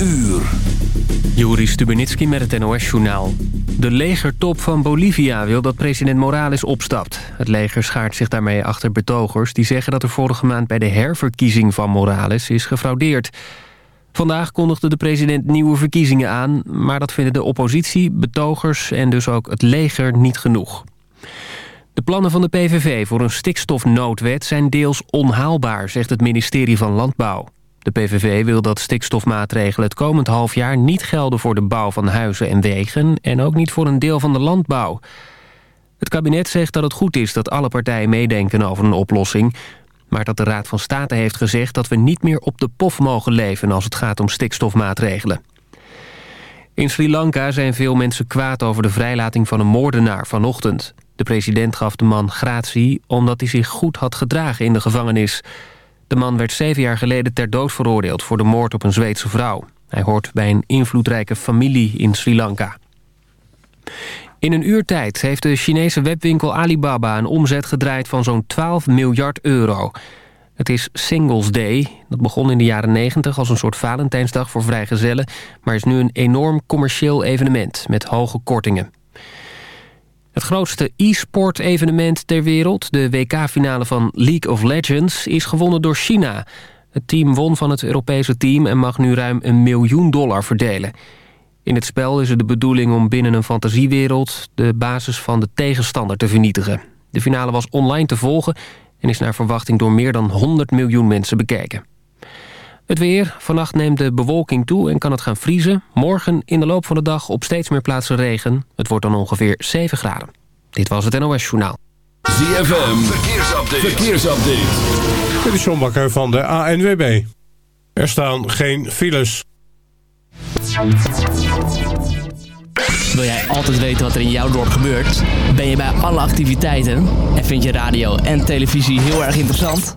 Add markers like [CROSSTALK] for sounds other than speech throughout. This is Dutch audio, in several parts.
uur. Juri Stubenitski met het NOS-journaal. De legertop van Bolivia wil dat president Morales opstapt. Het leger schaart zich daarmee achter betogers... die zeggen dat er vorige maand bij de herverkiezing van Morales is gefraudeerd. Vandaag kondigde de president nieuwe verkiezingen aan... maar dat vinden de oppositie, betogers en dus ook het leger niet genoeg. De plannen van de PVV voor een stikstofnoodwet zijn deels onhaalbaar... zegt het ministerie van Landbouw. De PVV wil dat stikstofmaatregelen het komend half jaar niet gelden voor de bouw van huizen en wegen en ook niet voor een deel van de landbouw. Het kabinet zegt dat het goed is dat alle partijen meedenken over een oplossing, maar dat de Raad van State heeft gezegd dat we niet meer op de pof mogen leven als het gaat om stikstofmaatregelen. In Sri Lanka zijn veel mensen kwaad over de vrijlating van een moordenaar vanochtend. De president gaf de man gratie omdat hij zich goed had gedragen in de gevangenis. De man werd zeven jaar geleden ter dood veroordeeld... voor de moord op een Zweedse vrouw. Hij hoort bij een invloedrijke familie in Sri Lanka. In een uur tijd heeft de Chinese webwinkel Alibaba... een omzet gedraaid van zo'n 12 miljard euro. Het is Singles Day. Dat begon in de jaren 90 als een soort Valentijnsdag voor vrijgezellen... maar is nu een enorm commercieel evenement met hoge kortingen. Het grootste e-sport evenement ter wereld, de WK-finale van League of Legends, is gewonnen door China. Het team won van het Europese team en mag nu ruim een miljoen dollar verdelen. In het spel is het de bedoeling om binnen een fantasiewereld de basis van de tegenstander te vernietigen. De finale was online te volgen en is naar verwachting door meer dan 100 miljoen mensen bekeken. Het weer. Vannacht neemt de bewolking toe en kan het gaan vriezen. Morgen in de loop van de dag op steeds meer plaatsen regen. Het wordt dan ongeveer 7 graden. Dit was het NOS Journaal. ZFM. Verkeersupdate. Verkeersupdate. Dit is John Bakker van de ANWB. Er staan geen files. Wil jij altijd weten wat er in jouw dorp gebeurt? Ben je bij alle activiteiten? En vind je radio en televisie heel erg interessant?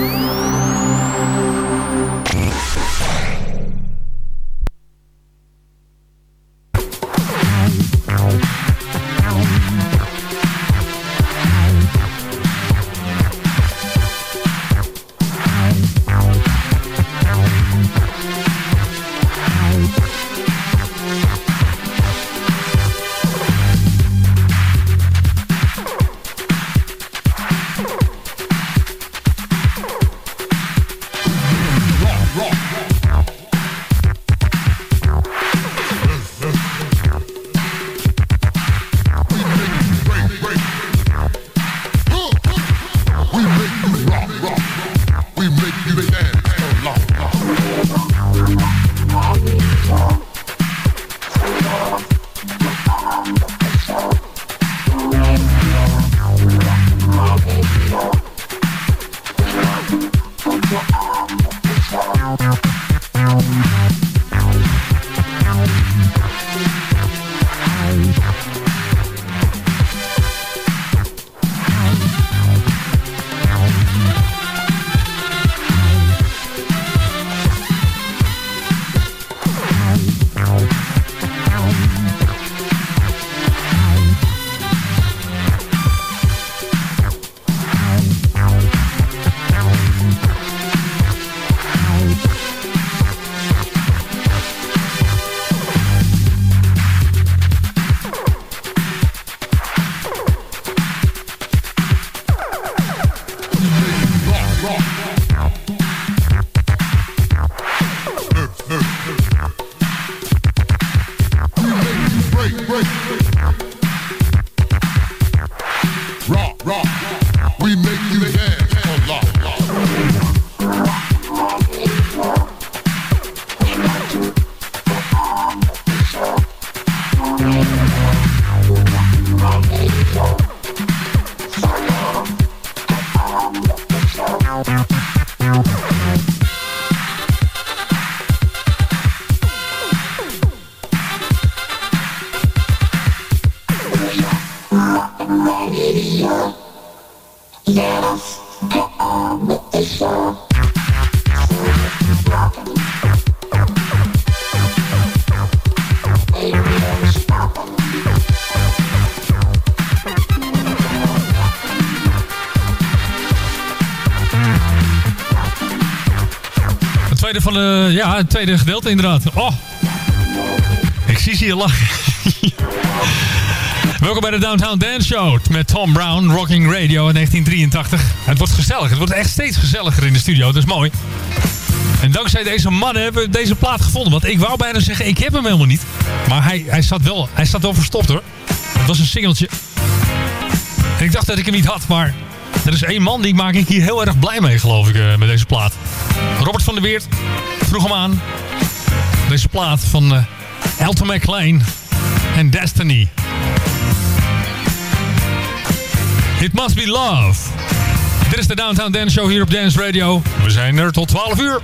Het tweede gedeelte inderdaad. Oh, ik zie ze hier lachen. [LAUGHS] Welkom bij de Downtown Dance Show met Tom Brown, Rocking Radio in 1983. Het wordt gezellig. Het wordt echt steeds gezelliger in de studio. Dat is mooi. En dankzij deze mannen hebben we deze plaat gevonden. Want ik wou bijna zeggen, ik heb hem helemaal niet. Maar hij, hij, zat, wel, hij zat wel verstopt hoor. Het was een singeltje. En ik dacht dat ik hem niet had, maar er is één man die maak ik hier heel erg blij mee, geloof ik, eh, met deze plaat. Robert van der Weert vroeg hem aan. Deze plaat van uh, Elton McLean en Destiny. It Must Be Love. Dit is de Downtown Dance Show hier op Dance Radio. We zijn er tot 12 uur.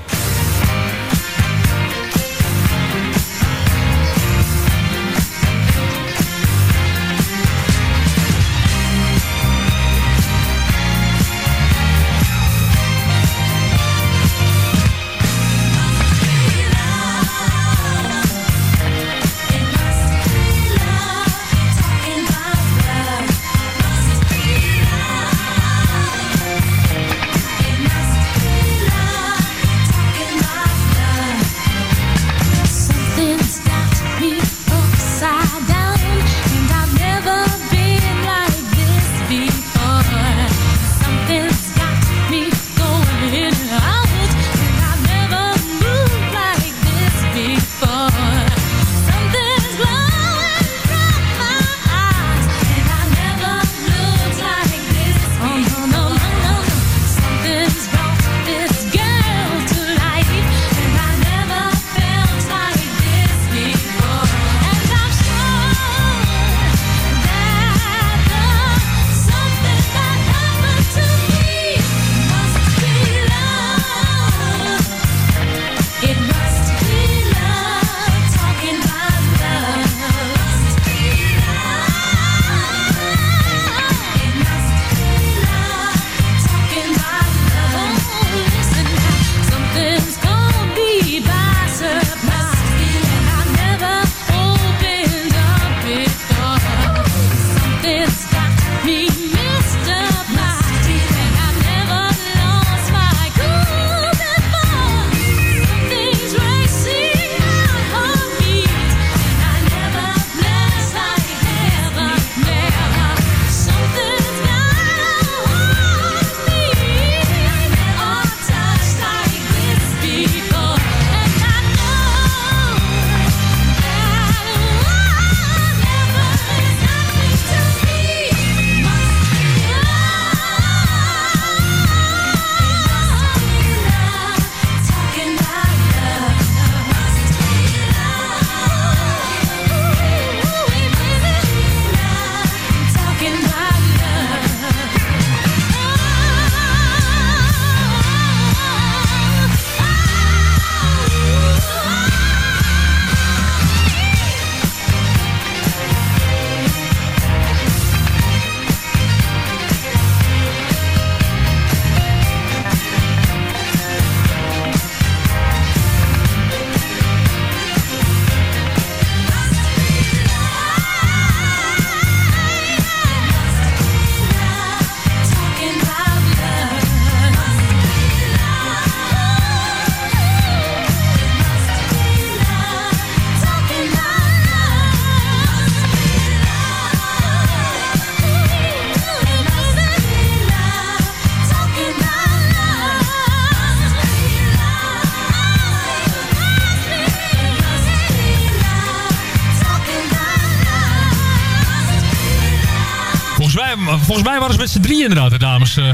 Volgens mij waren ze met z'n drie inderdaad, de dames. eh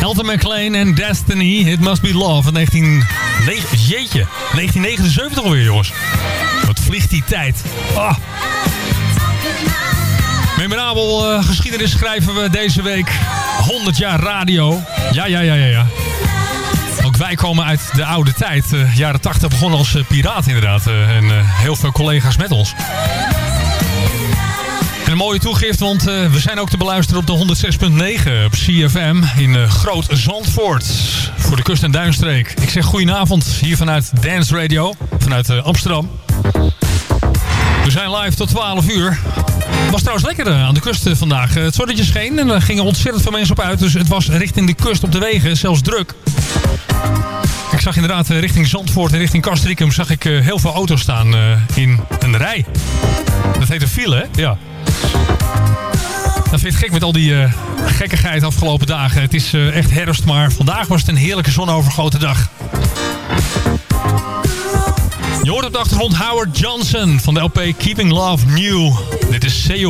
Elton McLean en Destiny, It Must Be Love. Van 19... Jeetje, 1979 alweer, jongens. Wat vliegt die tijd. Ah. Memorabel eh, geschiedenis schrijven we deze week. 100 jaar radio. Ja, ja, ja, ja, ja. Ook wij komen uit de oude tijd. eh, jaren 80 begonnen als eh, piraat inderdaad. en heel veel collega's met ons. En een mooie toegift, want eh, we zijn ook te beluisteren op de 106.9 op CFM in eh, Groot Zandvoort. Voor de kust- en duinstreek. Ik zeg goedenavond hier vanuit Dance Radio, vanuit eh, Amsterdam. We zijn live tot 12 uur. Het was trouwens lekker aan de kust vandaag. Het zonnetje scheen en er gingen ontzettend veel mensen op uit. Dus het was richting de kust op de wegen, zelfs druk. Ik zag inderdaad richting Zandvoort en richting Castricum zag ik heel veel auto's staan in een rij. Dat heet een file, hè? Ja. Dat vind ik gek met al die eh, gekkigheid afgelopen dagen. Het is eh, echt herfst, maar vandaag was het een heerlijke zonovergoten dag. Je hoort op de achtergrond Howard Johnson van de LP Keeping Love New. Dit is Say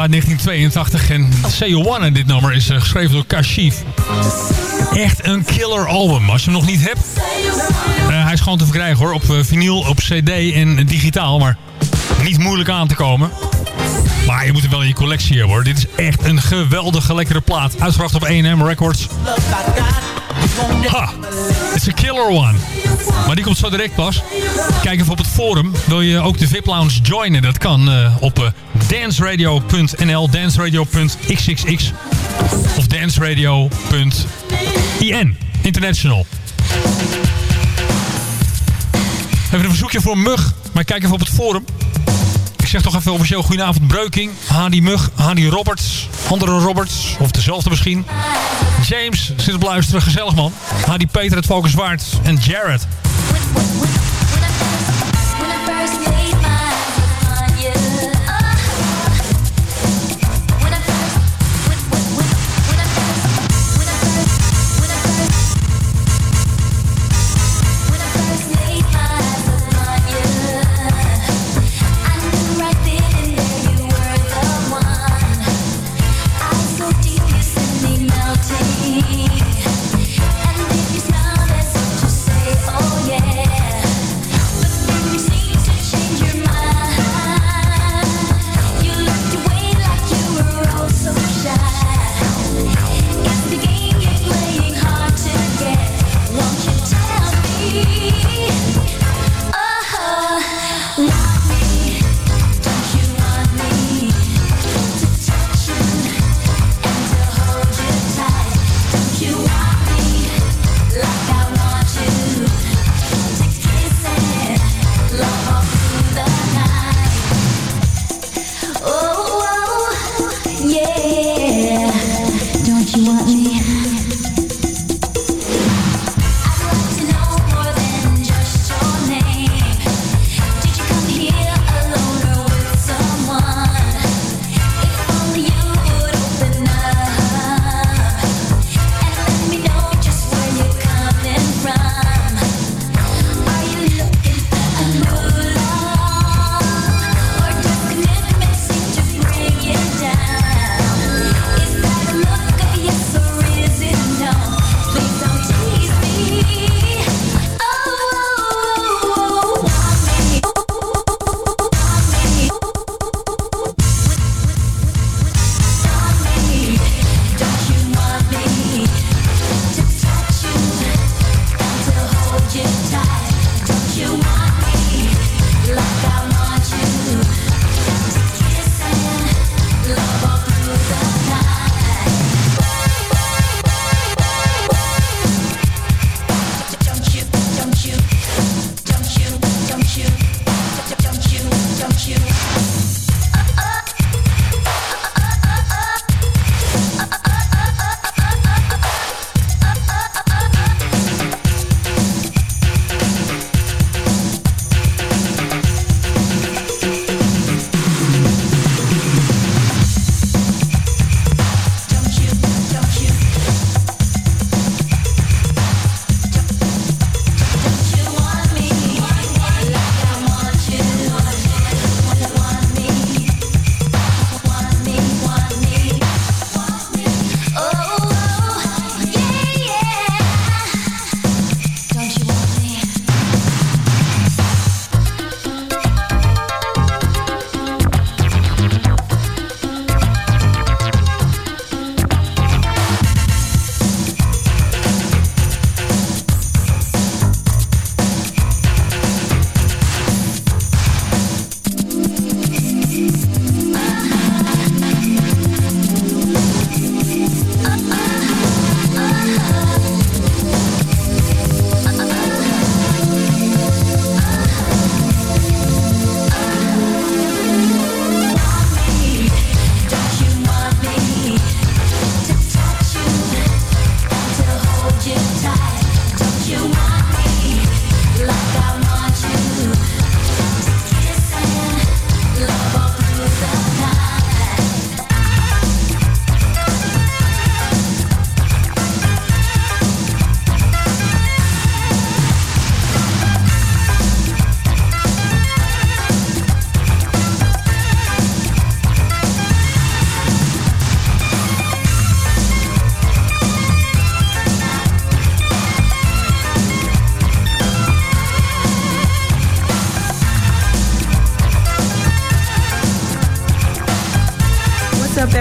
Love New uit 1982. En Say You Wanna, dit nummer, is eh, geschreven door Kashif. Echt een killer album. Als je hem nog niet hebt, eh, hij is gewoon te verkrijgen hoor. Op eh, vinyl, op cd en digitaal. Maar niet moeilijk aan te komen. Maar je moet hem wel in je collectie hebben hoor. Dit is echt een geweldige lekkere plaat. Uitgebracht op A&M Records. Ha! Het is een killer one. Maar die komt zo direct pas. Kijk even op het forum. Wil je ook de VIP Lounge joinen? Dat kan op danceradio.nl, danceradio.xxx of danceradio.in. International. Even een verzoekje voor Mug. Maar kijk even op het forum. Ik zeg toch even officieel goedenavond Breuking. Hadi Mug, Hadi Roberts, andere Roberts. Of dezelfde misschien. James zit op luisteren, gezellig man. Hadi Peter, het Valkenswaard en Jared.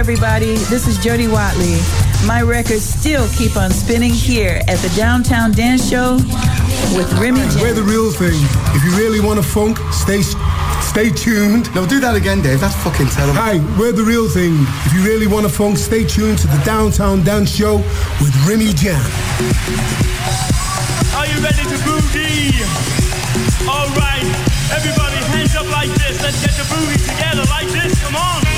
everybody. This is Jody Watley. My records still keep on spinning here at the Downtown Dance Show with Remy. J- We're the real thing. If you really want to funk, stay Stay tuned. No, do that again, Dave. That's fucking terrible. Hi, we're the real thing. If you really want to funk, stay tuned to the Downtown Dance Show with Remy Jam. Are you ready to boogie? All right, everybody, hands up like this. Let's get the boogie together like this. Come on.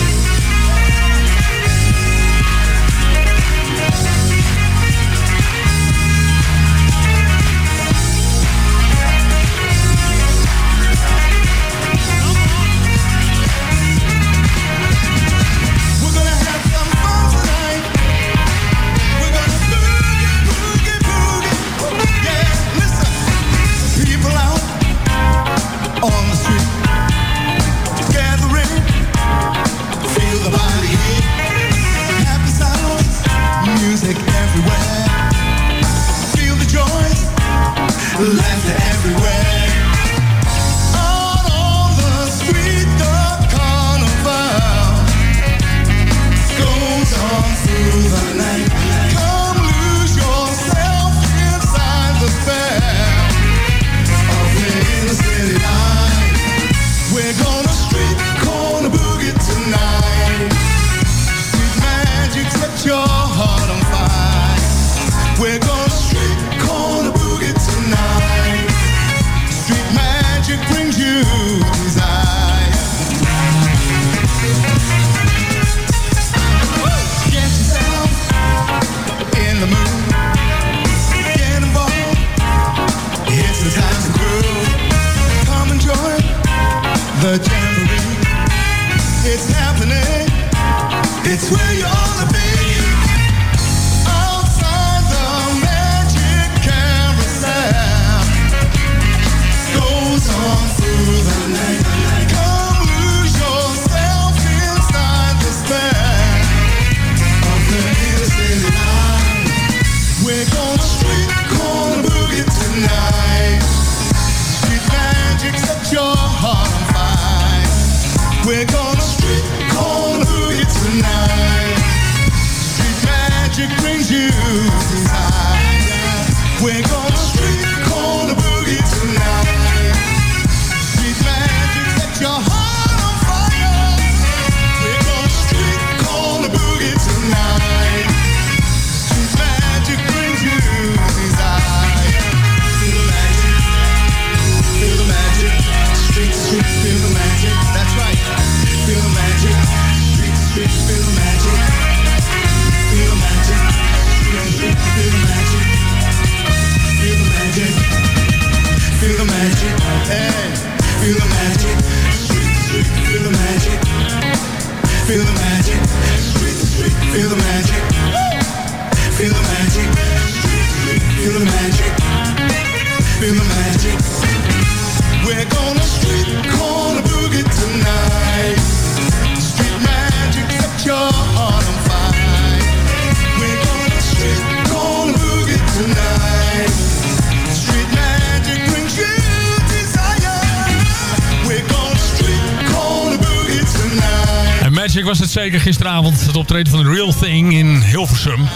Zeker gisteravond. Het optreden van The Real Thing in Hilversum.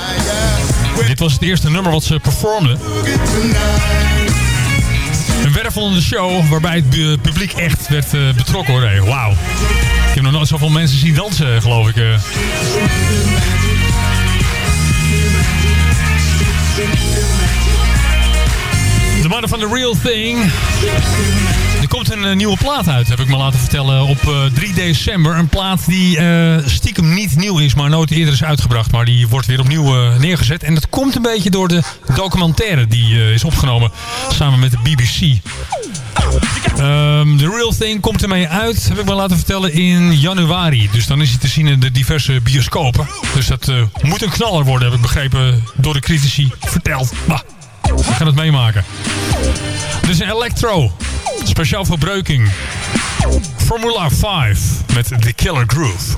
Dit was het eerste nummer wat ze performden. Een wervelende show waarbij het publiek echt werd eh, betrokken hoor. Wauw. Ik heb nog nooit zoveel mensen zien dansen geloof ik. eh. De mannen van The Real Thing. Een eh, nieuwe plaat uit, heb ik me laten vertellen, op eh, 3 december. Een plaat die eh, stiekem niet nieuw is, maar nooit eerder is uitgebracht. Maar die wordt weer opnieuw eh, neergezet. En dat komt een beetje door de documentaire die eh, is opgenomen samen met de BBC. Ehm, The Real Thing komt ermee uit, heb ik me laten vertellen, in januari. Dus dan is hij te zien in de diverse bioscopen. Dus dat eh, moet een knaller worden, heb ik begrepen, door de critici verteld. We gaan het meemaken. Dus een Electro, speciaal voor Breuking. Formula 5 met The Killer Groove.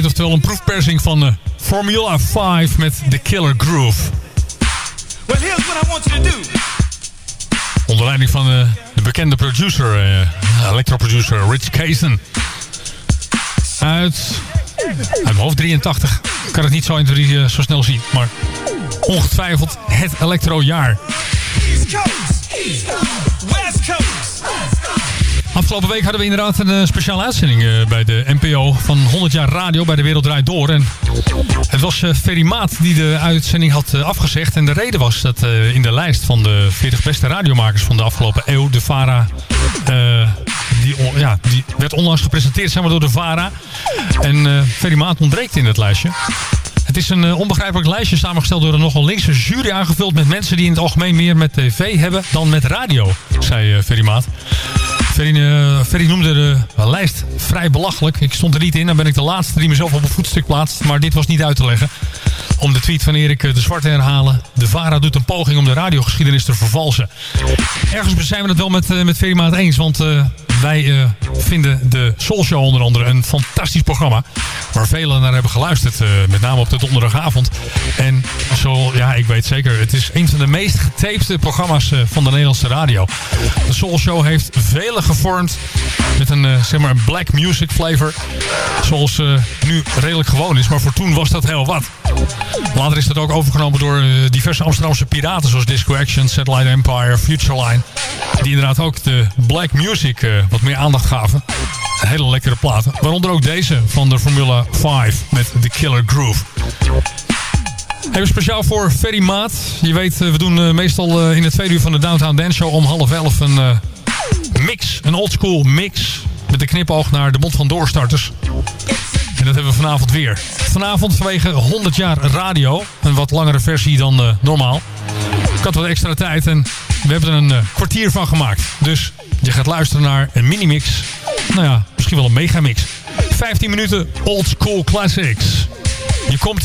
Oftewel een proefpersing van eh, Formula 5 met The Killer Groove. Well, here's what I want you to do. Onder leiding van eh, de bekende producer, eh electroproducer Rich Kaysen. Uit, uit mijn hoofd 83. Ik kan het niet zo, in drie, eh, zo snel zien, maar ongetwijfeld het elektrojaar. East Coast. West Coast. Afgelopen week hadden we inderdaad een eh, speciale uitzending eh, bij de NPO van 100 jaar radio bij de Wereld Draait Door. En het was eh, Ferry Maat die de uitzending had afgezegd. En de reden was dat in de lijst van de 40 beste radiomakers van de afgelopen eeuw, de VARA, die, ja, die werd onlangs gepresenteerd zeg door de VARA. En eh Ferry Maat ontbreekt in het lijstje. Het is een onbegrijpelijk lijstje samengesteld door een nogal linkse jury aangevuld met mensen die in het algemeen meer met tv hebben dan met radio, zei Ferry Maat. Ferry, eh, Ferry noemde de lijst vrij belachelijk. Ik stond er niet in, dan ben ik de laatste die mezelf op een voetstuk plaatst. Maar dit was niet uit te leggen. Om de tweet van Erik eh, de Zwart te herhalen. De VARA doet een poging om de radiogeschiedenis te vervalsen. Ergens zijn we het wel met, eh, met Ferry Maat eens. Want eh, wij eh, vinden de Soul Show onder andere een fantastisch programma. Waar velen naar hebben geluisterd. eh, met name op de donderdagavond. En zo, ja, ik weet zeker. Het is een van de meest getapte programma's eh, van de Nederlandse radio. De Soul Show heeft gevormd. Met een, eh, zeg maar, een black music flavor. Zoals eh, nu redelijk gewoon is. Maar voor toen was dat heel wat. Later is dat ook overgenomen door eh, diverse Amsterdamse piraten. Zoals Disco Action, Satellite Empire, Futureline. Die inderdaad ook de black music wat meer aandacht gaven. Hele lekkere platen. Waaronder ook deze van de Formula 5 met The Killer Groove. Even speciaal voor Ferry Maat. Je weet, we doen meestal in het tweede uur van de Downtown Dance Show om half elf een. Een oldschool mix. Met een knipoog naar de mond van doorstarters. En dat hebben we vanavond weer. Vanavond vanwege 100 jaar radio. Een wat langere versie dan eh, normaal. Ik had wat extra tijd en we hebben er een eh, kwartier van gemaakt. Dus je gaat luisteren naar een minimix. Nou ja, misschien wel een megamix. 15 minuten old school classics. Hier komt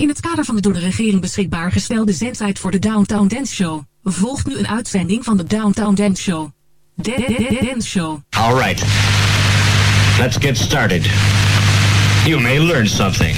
In het kader van de door de regering beschikbaar gestelde zendtijd voor de Downtown Dance Show volgt nu een uitzending van de Downtown Dance Show. De- de- Dance Show. All right. Let's get started. You may learn something.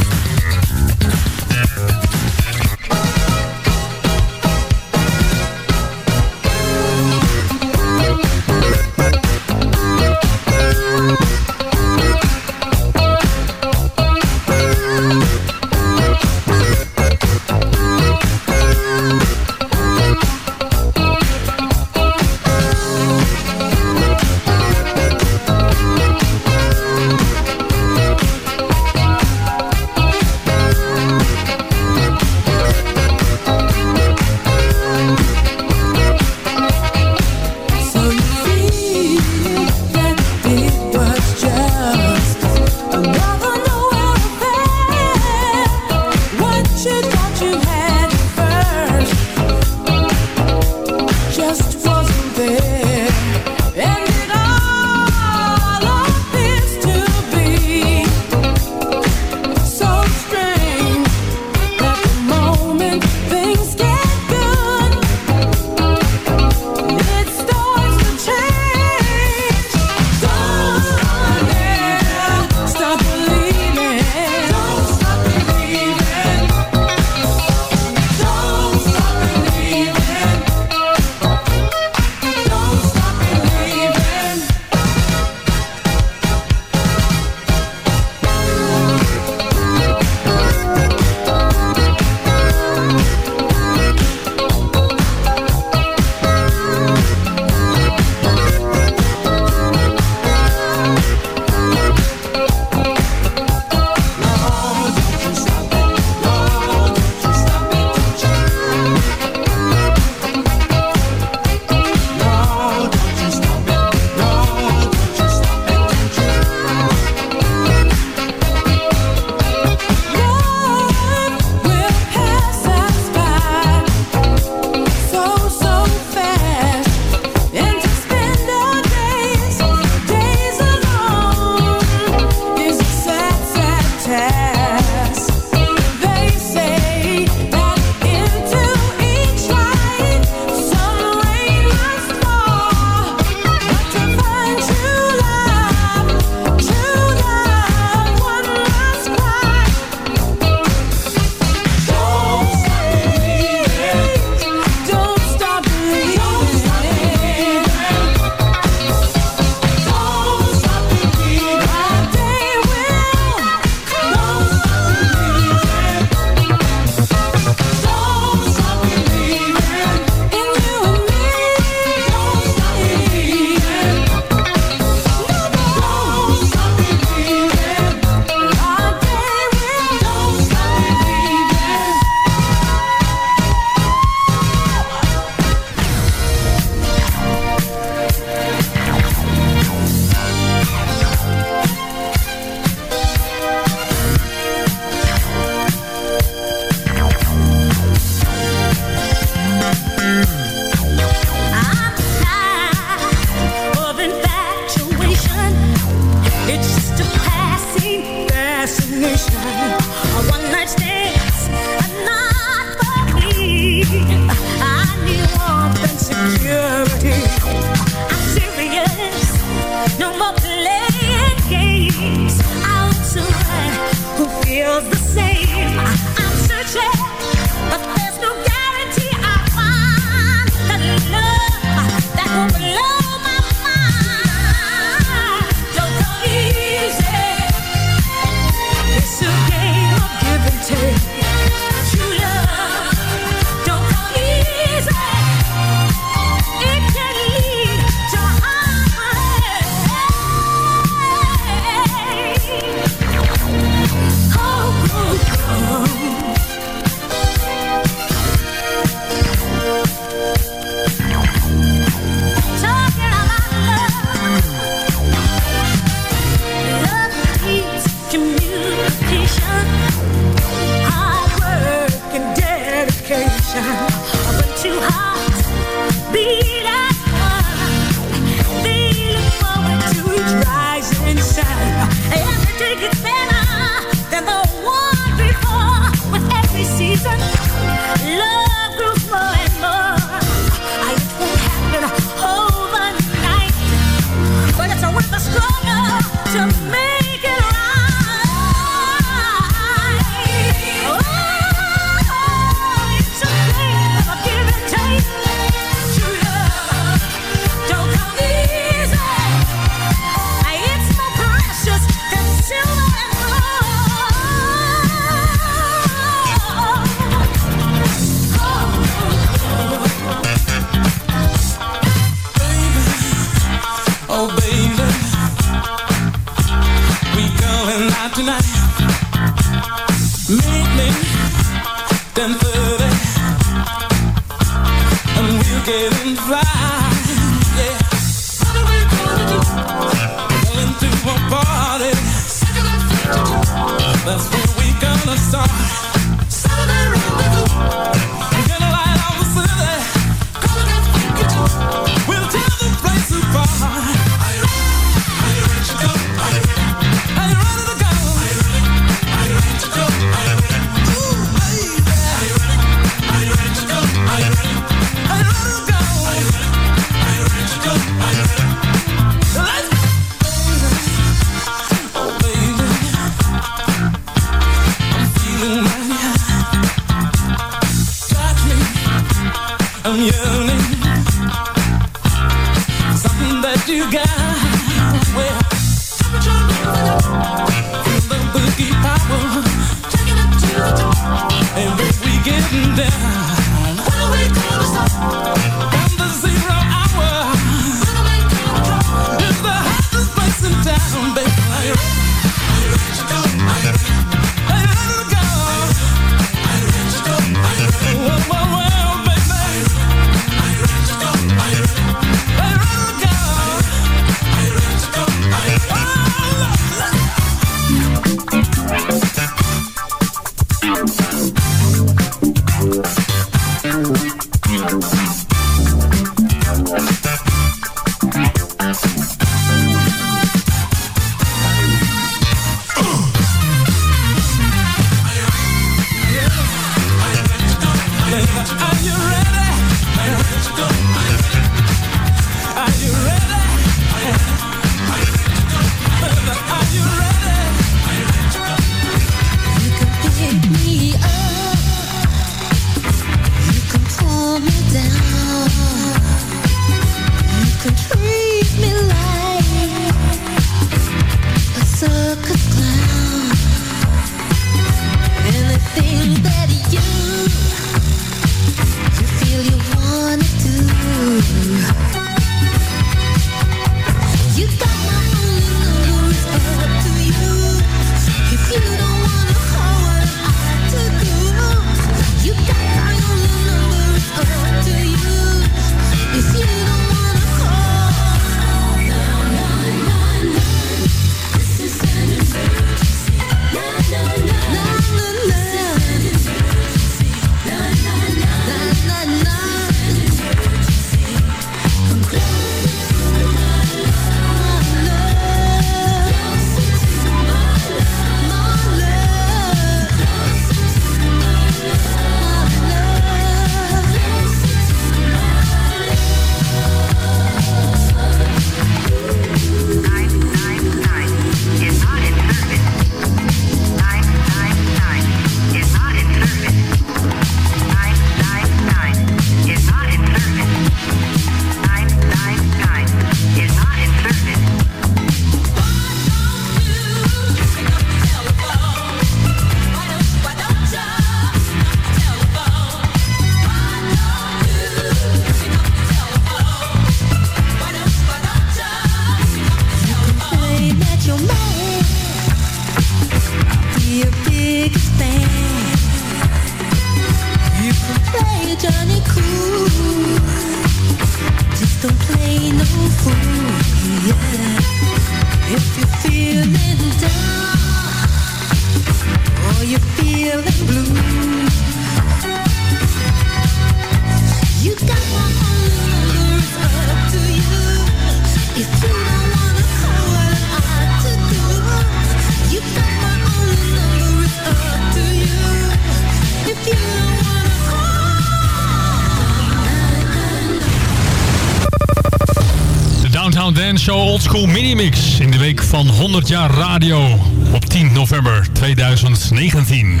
100 jaar radio op 10 november 2019.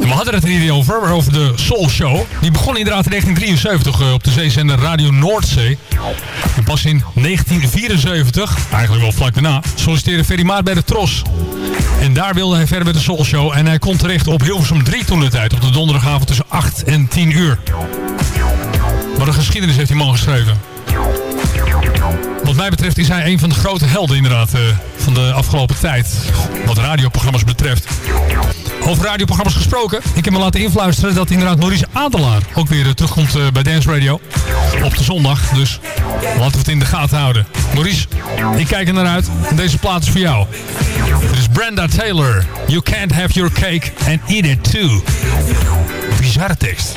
En we hadden het er hier over, over de Soul Show. Die begon inderdaad in 1973 eh, op de zeezender Radio Noordzee. En pas in 1974, eigenlijk wel vlak daarna, solliciteerde Ferry Maat bij de Tros. En daar wilde hij verder met de Soul Show. En hij kon terecht op Hilversum 3 toen de tijd, op de donderdagavond tussen 8 en 10 uur. Wat een geschiedenis heeft die man geschreven. Wat mij betreft is hij een van de grote helden inderdaad eh, van de afgelopen tijd. Wat radioprogramma's betreft. Over radioprogramma's gesproken. Ik heb me laten influisteren dat inderdaad Maurice Adelaar ook weer eh, terugkomt eh, bij Dance Radio. Op de zondag. Dus laten we het in de gaten houden. Maurice, ik kijk er naar uit. Deze plaat is voor jou. Dit is Brenda Taylor. You can't have your cake and eat it too. Bizarre tekst.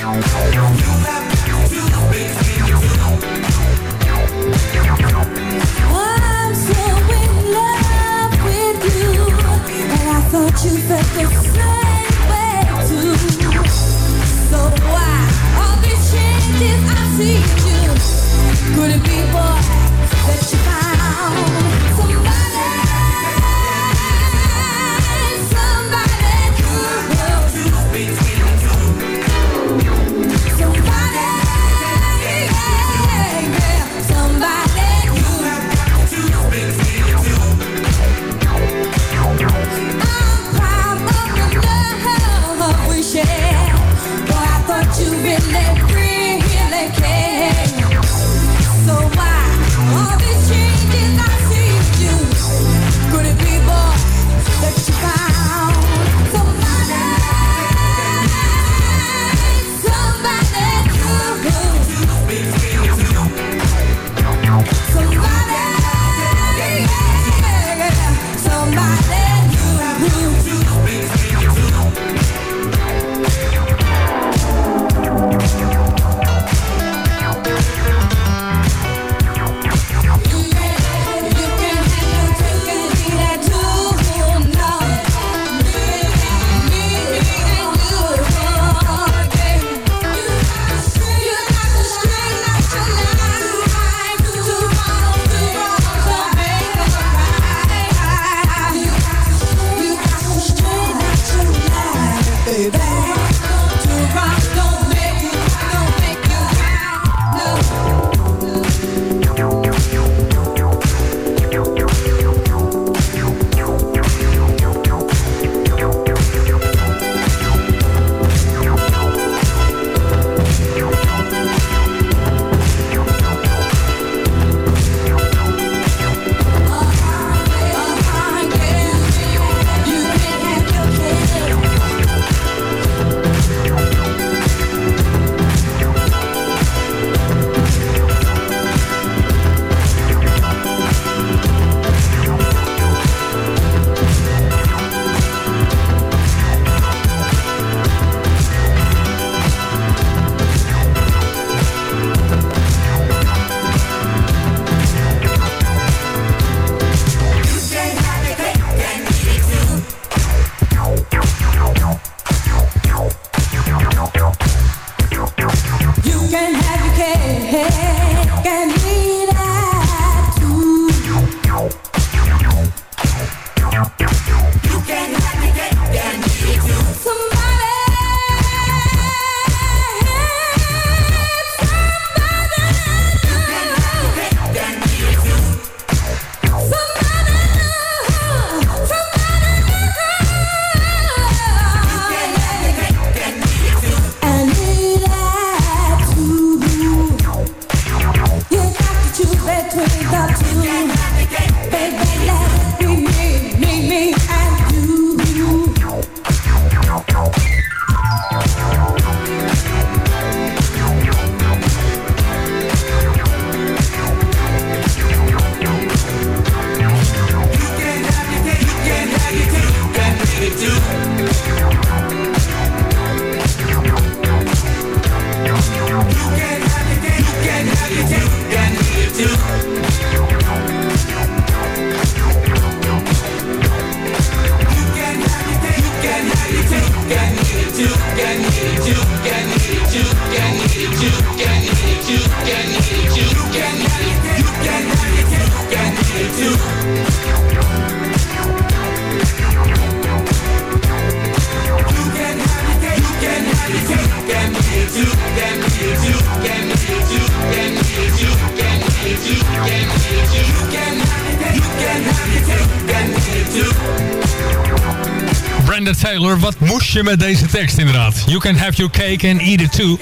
Met deze tekst inderdaad? You can have your cake and eat it too.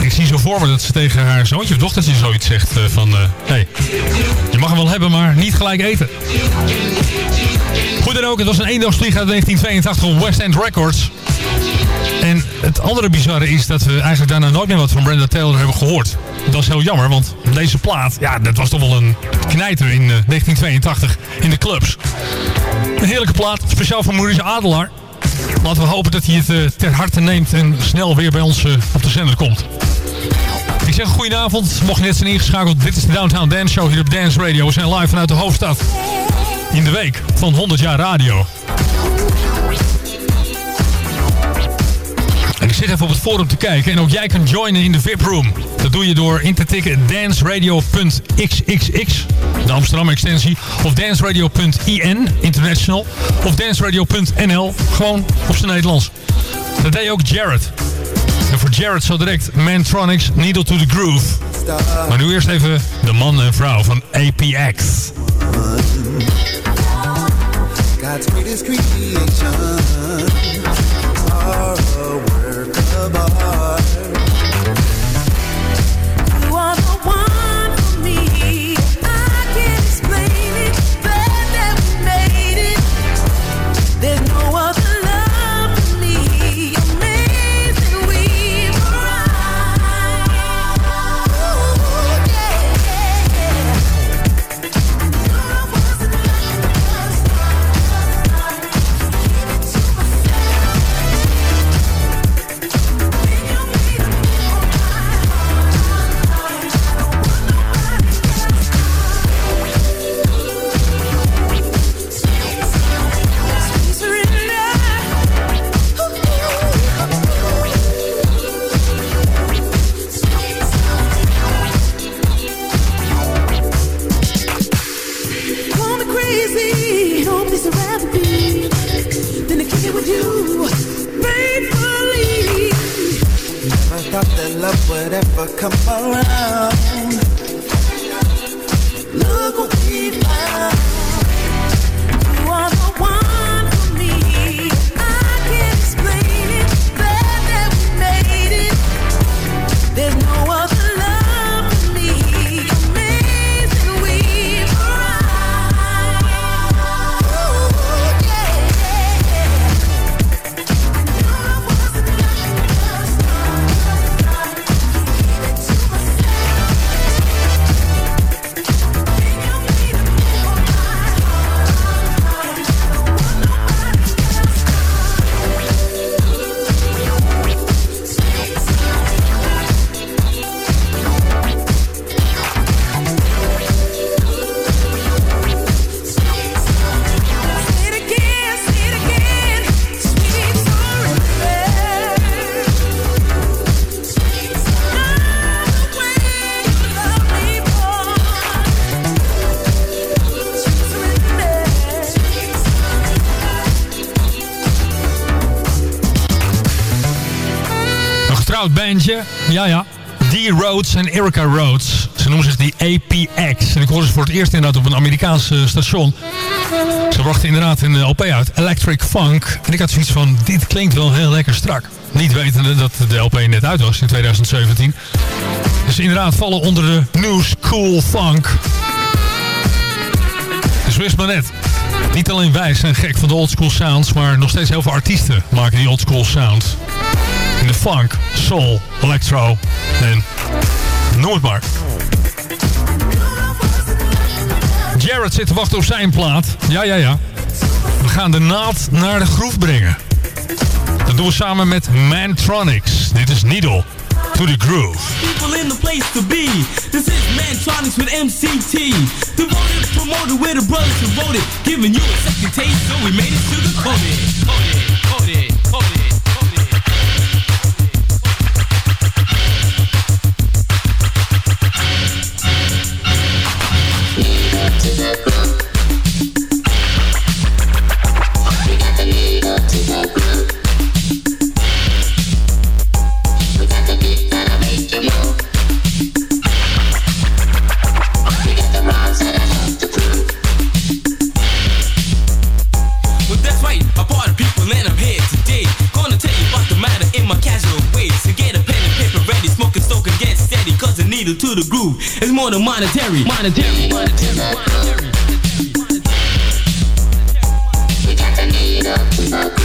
Ik zie zo voor me dat ze tegen haar zoontje of dochtertje zoiets zegt eh, van... eh, hey, je mag hem wel hebben, maar niet gelijk eten. Goed dan ook, het was een eendagsvlieg uit 1982 op West End Records. En het andere bizarre is dat we eigenlijk daarna nooit meer wat van Brenda Taylor hebben gehoord. Dat is heel jammer, want deze plaat, ja, dat was toch wel een knijter in eh, 1982 in de clubs. Een heerlijke plaat, speciaal voor Maurice Adelaar. Laten we hopen dat hij het eh, ter harte neemt en snel weer bij ons eh, op de zender komt. Ik zeg goedenavond, mocht je net zijn ingeschakeld. Dit is de Downtown Dance Show hier op Dance Radio. We zijn live vanuit de hoofdstad. In de week van 100 jaar radio. En ik zit even op het forum te kijken en ook jij kan joinen in de VIP-room. Dat doe je door in te tikken danceradio.xxx, de Amsterdam extensie, of danceradio.in, international, of danceradio.nl, gewoon op zijn Nederlands. Dat deed ook Jared. En voor Jared zo direct Mantronics, Needle to the Groove. Maar nu eerst even de man en vrouw van APX. Are. Ja, ja. Dee Rhodes en Erica Rhodes. Ze noemen zich die APX. En ik hoorde ze voor het eerst inderdaad op een Amerikaans eh, station. Ze brachten inderdaad een eh, LP uit, Electric Funk. En ik had zoiets van, dit klinkt wel heel lekker strak. Niet wetende dat de LP net uit was in 2017. Dus inderdaad vallen onder de New School Funk. Dus wist maar net. Niet alleen wij zijn gek van de oldschool sounds, maar nog steeds heel veel artiesten maken die oldschool sounds. De funk, soul, electro en noem het maar. Jared zit te wachten op zijn plaat. Ja, ja, ja. We gaan de naald naar de groef brengen. Dat doen we samen met Mantronics. Dit is Needle to the Groove. people in the place to be. This is Mantronics with MCT. Devoted, promoted, we're the brothers it. Giving you a second taste, so we made it to the coded. Needle to the groove. Is more than monetary. Monetary, monetary, monetary. With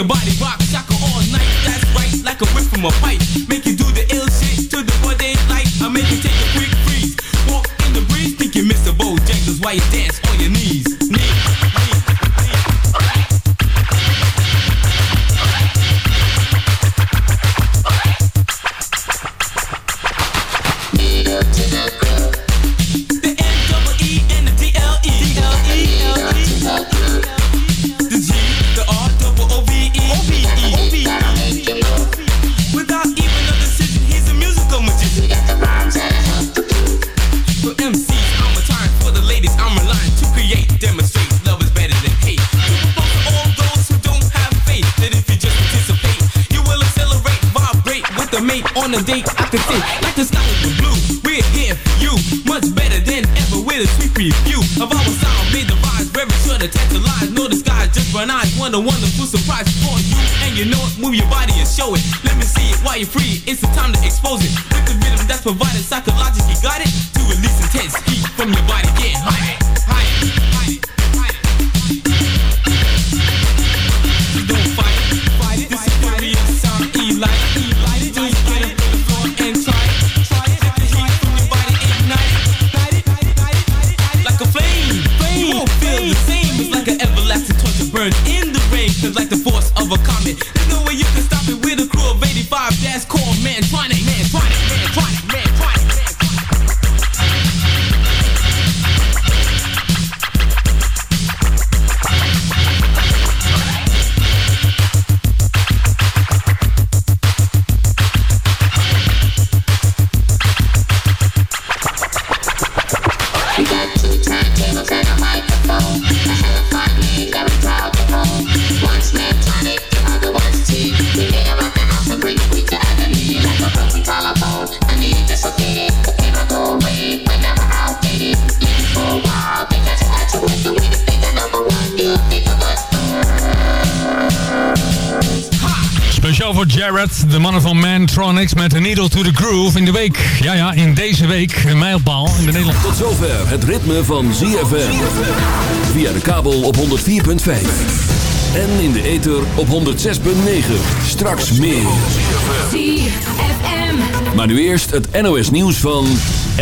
your body on a date. I could say, like the sky is blue, we're here for you. Much better than ever with a sweet preview of our sound. Made the vibes very sure to tantalize. Know the sky just run eyes. What a wonderful surprise for you. And you know it, move your body and show it. Let me see it while you're free. It's the time to expose it. With the rhythm that's provided psychologically, got it? To release intense heat from your body. Get high, high, high, like the force of a comet. De mannen van Mantronics met A Needle to the Groove in de week. Ja, ja, in deze week een mijlpaal in de Nederland. Tot zover het ritme van ZFM. Via de kabel op 104.5. En in de ether op 106.9. Straks meer. Maar nu eerst het NOS nieuws van...